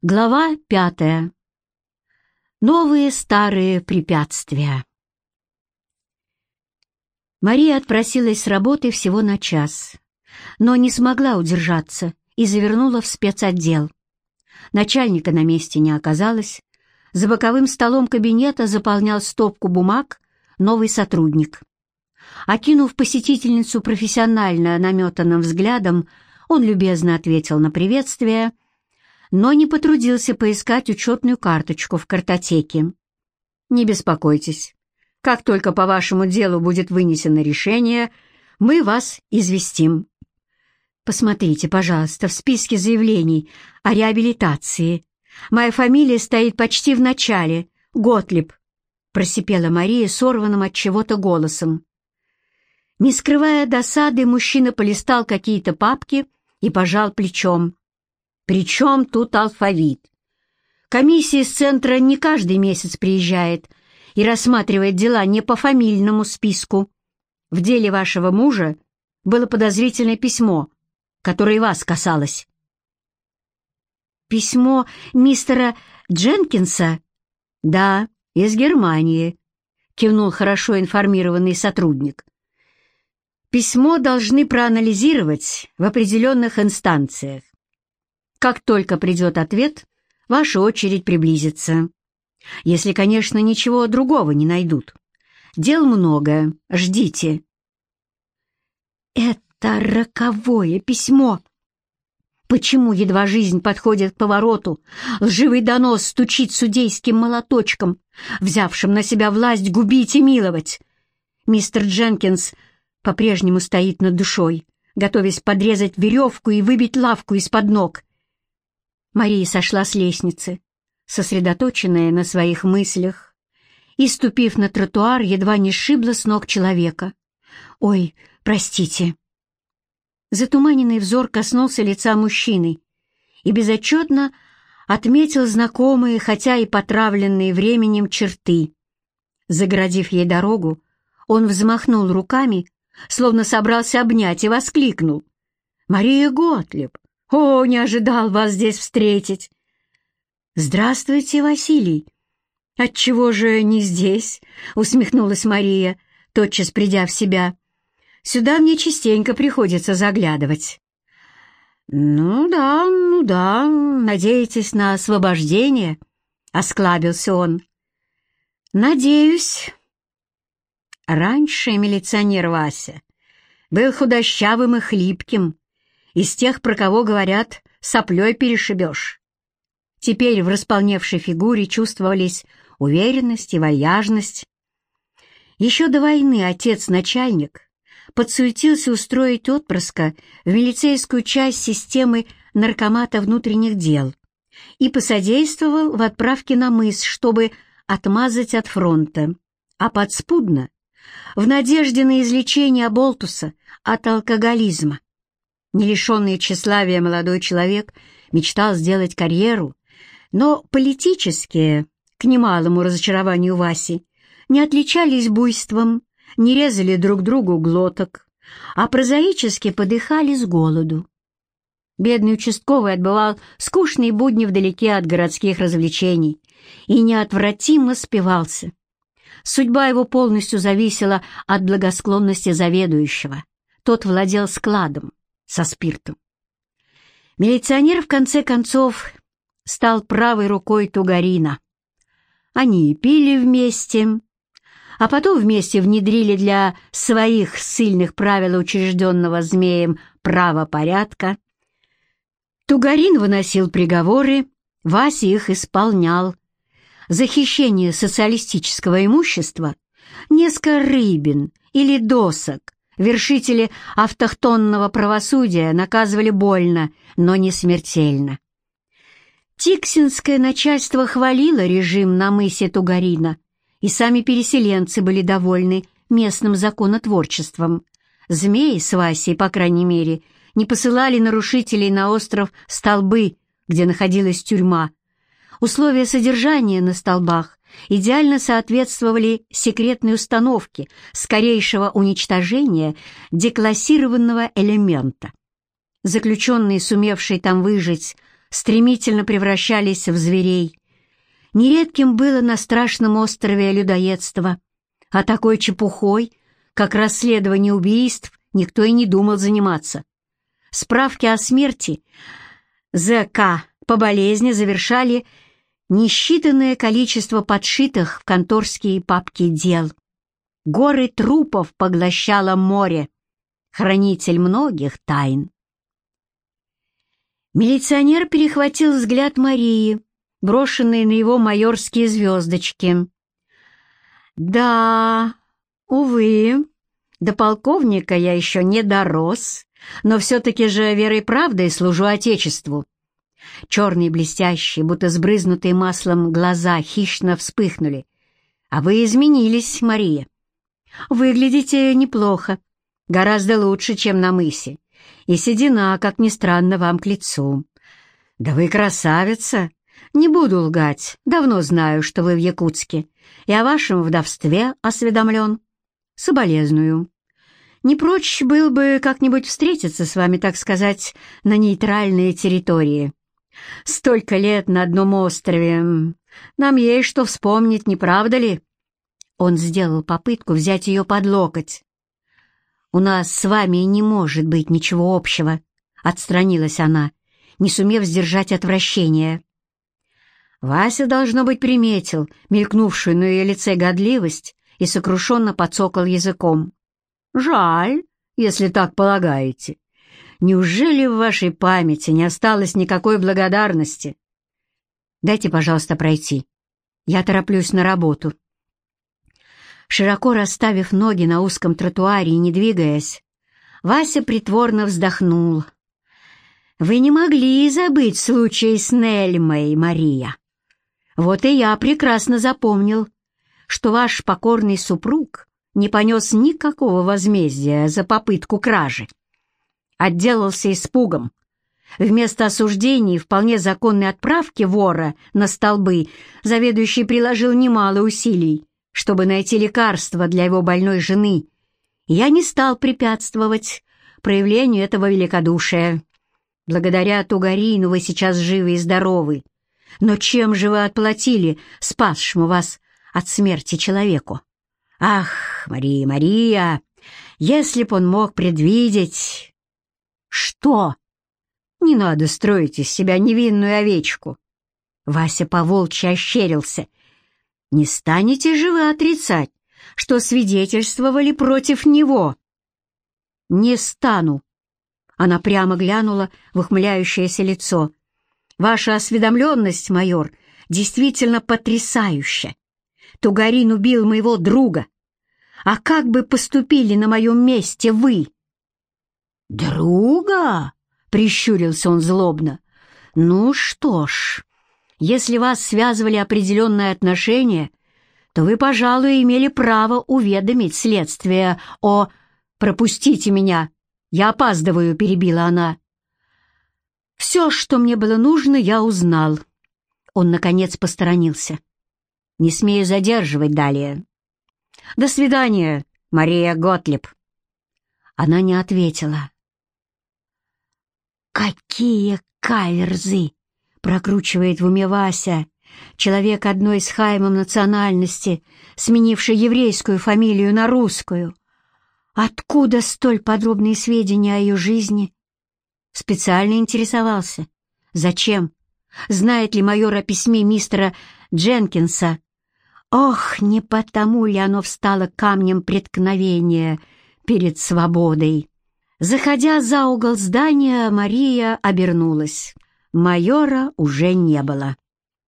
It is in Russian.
Глава пятая. Новые старые препятствия. Мария отпросилась с работы всего на час, но не смогла удержаться и завернула в спецотдел. Начальника на месте не оказалось. За боковым столом кабинета заполнял стопку бумаг новый сотрудник. Окинув посетительницу профессионально наметанным взглядом, он любезно ответил на приветствие — но не потрудился поискать учетную карточку в картотеке. «Не беспокойтесь. Как только по вашему делу будет вынесено решение, мы вас известим. Посмотрите, пожалуйста, в списке заявлений о реабилитации. Моя фамилия стоит почти в начале. Готлиб», — просипела Мария сорванным от чего-то голосом. Не скрывая досады, мужчина полистал какие-то папки и пожал плечом. Причем тут алфавит? Комиссия из центра не каждый месяц приезжает и рассматривает дела не по фамильному списку. В деле вашего мужа было подозрительное письмо, которое вас касалось. «Письмо мистера Дженкинса?» «Да, из Германии», — кивнул хорошо информированный сотрудник. «Письмо должны проанализировать в определенных инстанциях. Как только придет ответ, ваша очередь приблизится. Если, конечно, ничего другого не найдут. Дел много, ждите. Это роковое письмо. Почему едва жизнь подходит к повороту, лживый донос стучит судейским молоточком, взявшим на себя власть губить и миловать? Мистер Дженкинс по-прежнему стоит над душой, готовясь подрезать веревку и выбить лавку из-под ног. Мария сошла с лестницы, сосредоточенная на своих мыслях, и, ступив на тротуар, едва не сшибла с ног человека. «Ой, простите». Затуманенный взор коснулся лица мужчины и безотчетно отметил знакомые, хотя и потравленные временем черты. Загородив ей дорогу, он взмахнул руками, словно собрался обнять, и воскликнул. «Мария Готлеб, «О, не ожидал вас здесь встретить!» «Здравствуйте, Василий!» «Отчего же не здесь?» — усмехнулась Мария, тотчас придя в себя. «Сюда мне частенько приходится заглядывать». «Ну да, ну да, надеетесь на освобождение?» — осклабился он. «Надеюсь». Раньше милиционер Вася был худощавым и хлипким, из тех, про кого говорят, соплей перешибешь. Теперь в располневшей фигуре чувствовались уверенность и вальяжность. Еще до войны отец-начальник подсуетился устроить отпрыска в милицейскую часть системы наркомата внутренних дел и посодействовал в отправке на мыс, чтобы отмазать от фронта, а подспудно, в надежде на излечение Аболтуса от алкоголизма. Не лишенный тщеславия молодой человек мечтал сделать карьеру, но политические, к немалому разочарованию Васи, не отличались буйством, не резали друг другу глоток, а прозаически подыхали с голоду. Бедный участковый отбывал скучные будни вдалеке от городских развлечений и неотвратимо спивался. Судьба его полностью зависела от благосклонности заведующего. Тот владел складом, со спиртом. Милиционер, в конце концов, стал правой рукой Тугарина. Они пили вместе, а потом вместе внедрили для своих сильных правил учрежденного змеем правопорядка. Тугарин выносил приговоры, Вася их исполнял. Захищение социалистического имущества, несколько рыбин или досок, Вершители автохтонного правосудия наказывали больно, но не смертельно. Тиксинское начальство хвалило режим на мысе Тугарина, и сами переселенцы были довольны местным законотворчеством. Змеи с Васей, по крайней мере, не посылали нарушителей на остров Столбы, где находилась тюрьма. Условия содержания на столбах идеально соответствовали секретной установке скорейшего уничтожения деклассированного элемента. Заключенные, сумевшие там выжить, стремительно превращались в зверей. Нередким было на страшном острове людоедство, а такой чепухой, как расследование убийств, никто и не думал заниматься. Справки о смерти ЗК по болезни завершали несчитанное количество подшитых в конторские папки дел. Горы трупов поглощало море, хранитель многих тайн. Милиционер перехватил взгляд Марии, брошенный на его майорские звездочки. «Да, увы, до полковника я еще не дорос, но все-таки же верой и правдой служу Отечеству». Черные блестящие, будто сбрызнутые маслом глаза хищно вспыхнули. «А вы изменились, Мария. Выглядите неплохо, гораздо лучше, чем на мысе. И седина, как ни странно, вам к лицу. Да вы красавица. Не буду лгать, давно знаю, что вы в Якутске, и о вашем вдовстве осведомлен. Соболезную. Не прочь был бы как-нибудь встретиться с вами, так сказать, на нейтральной территории. Столько лет на одном острове. Нам есть что вспомнить, не правда ли?» Он сделал попытку взять ее под локоть. «У нас с вами не может быть ничего общего», — отстранилась она, не сумев сдержать отвращение. Вася, должно быть, приметил мелькнувшую на ее лице годливость и сокрушенно подсокал языком. «Жаль, если так полагаете. Неужели в вашей памяти не осталось никакой благодарности? Дайте, пожалуйста, пройти. Я тороплюсь на работу». Широко расставив ноги на узком тротуаре и не двигаясь, Вася притворно вздохнул. «Вы не могли забыть случай с Нельмой, Мария. Вот и я прекрасно запомнил, что ваш покорный супруг не понес никакого возмездия за попытку кражи. Отделался испугом. Вместо осуждений и вполне законной отправки вора на столбы заведующий приложил немало усилий, чтобы найти лекарство для его больной жены, я не стал препятствовать проявлению этого великодушия. Благодаря Тугарину вы сейчас живы и здоровы. Но чем же вы отплатили спасшему вас от смерти человеку? Ах, Мария, Мария, если б он мог предвидеть... Что? Не надо строить из себя невинную овечку. Вася поволчьи ощерился не станете же вы отрицать, что свидетельствовали против него?» «Не стану», — она прямо глянула в ухмыляющееся лицо. «Ваша осведомленность, майор, действительно потрясающая. Тугарин убил моего друга. А как бы поступили на моем месте вы?» «Друга?» — прищурился он злобно. «Ну что ж, если вас связывали определенные отношения, то вы, пожалуй, имели право уведомить следствие о... «Пропустите меня! Я опаздываю», — перебила она. «Все, что мне было нужно, я узнал». Он, наконец, посторонился. «Не смею задерживать далее». «До свидания, Мария Готлиб». Она не ответила. «Какие каверзы!» Прокручивает в уме Вася, человек одной с Хаймом национальности, сменивший еврейскую фамилию на русскую. Откуда столь подробные сведения о ее жизни? Специально интересовался. Зачем? Знает ли майор о письме мистера Дженкинса? Ох, не потому ли оно встало камнем преткновения перед свободой? Заходя за угол здания, Мария обернулась майора уже не было.